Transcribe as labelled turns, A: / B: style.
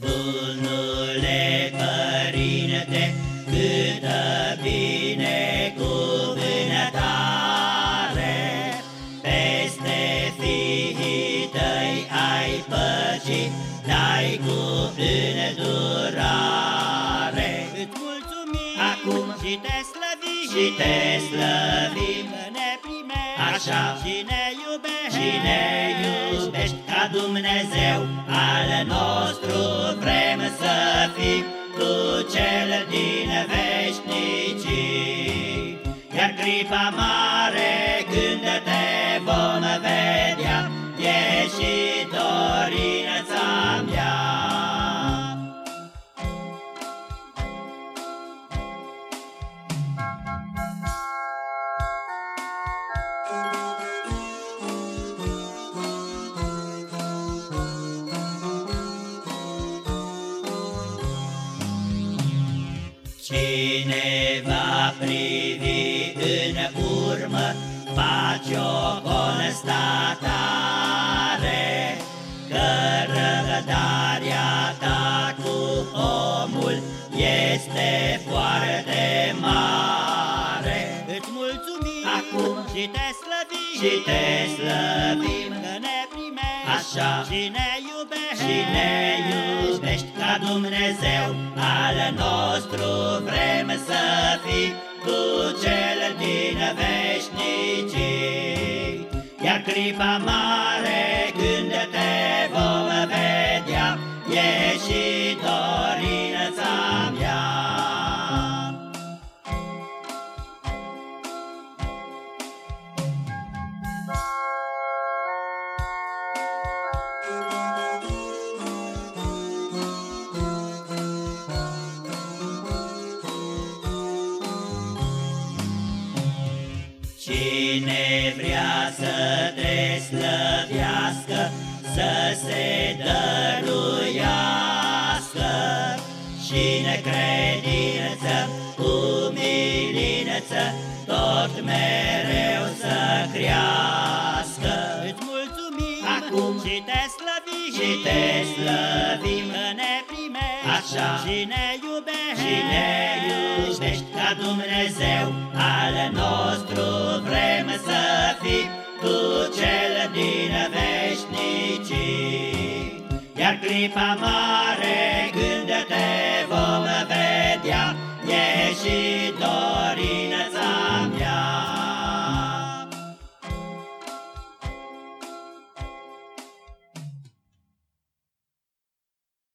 A: Bunule Părinte, câtă binecuvântare, Peste fiii tăi ai păcii, dai cu
B: și te slăvim
A: și te slăvim,
B: Că ne primești
A: Așa.
B: și ne iubești
A: și ne iubești ca Dumnezeu al nostru vrem să fim cu cel din veșnicii. Iar clipa mare Cine va privi în urmă, face o constatare. Că răbdarea ta cu omul este foarte mare.
B: Îți mulțumim.
A: Acum
B: și te slăvim.
A: și te slăvim.
B: Că ne primești.
A: Așa.
B: și ne iubești.
A: Și ne iubești ca Dumnezeu. al nostru vrem să fii cu cel din veșnicii. Iar clipa mare când te vom vedea e Cine vrea să te slăvească, să se dăruiască. Și necredință, umilință, tot mereu să crească.
B: Îți mulțumim
A: Acum
B: și te slăvim.
A: și te slăvim,
B: Că ne primești
A: Așa.
B: și ne iubești.
A: Și ne iubești ca Dumnezeu al nostru. vrem să fim cu cel din veșnicii. Iar clipa mare când te vom vedea e și dor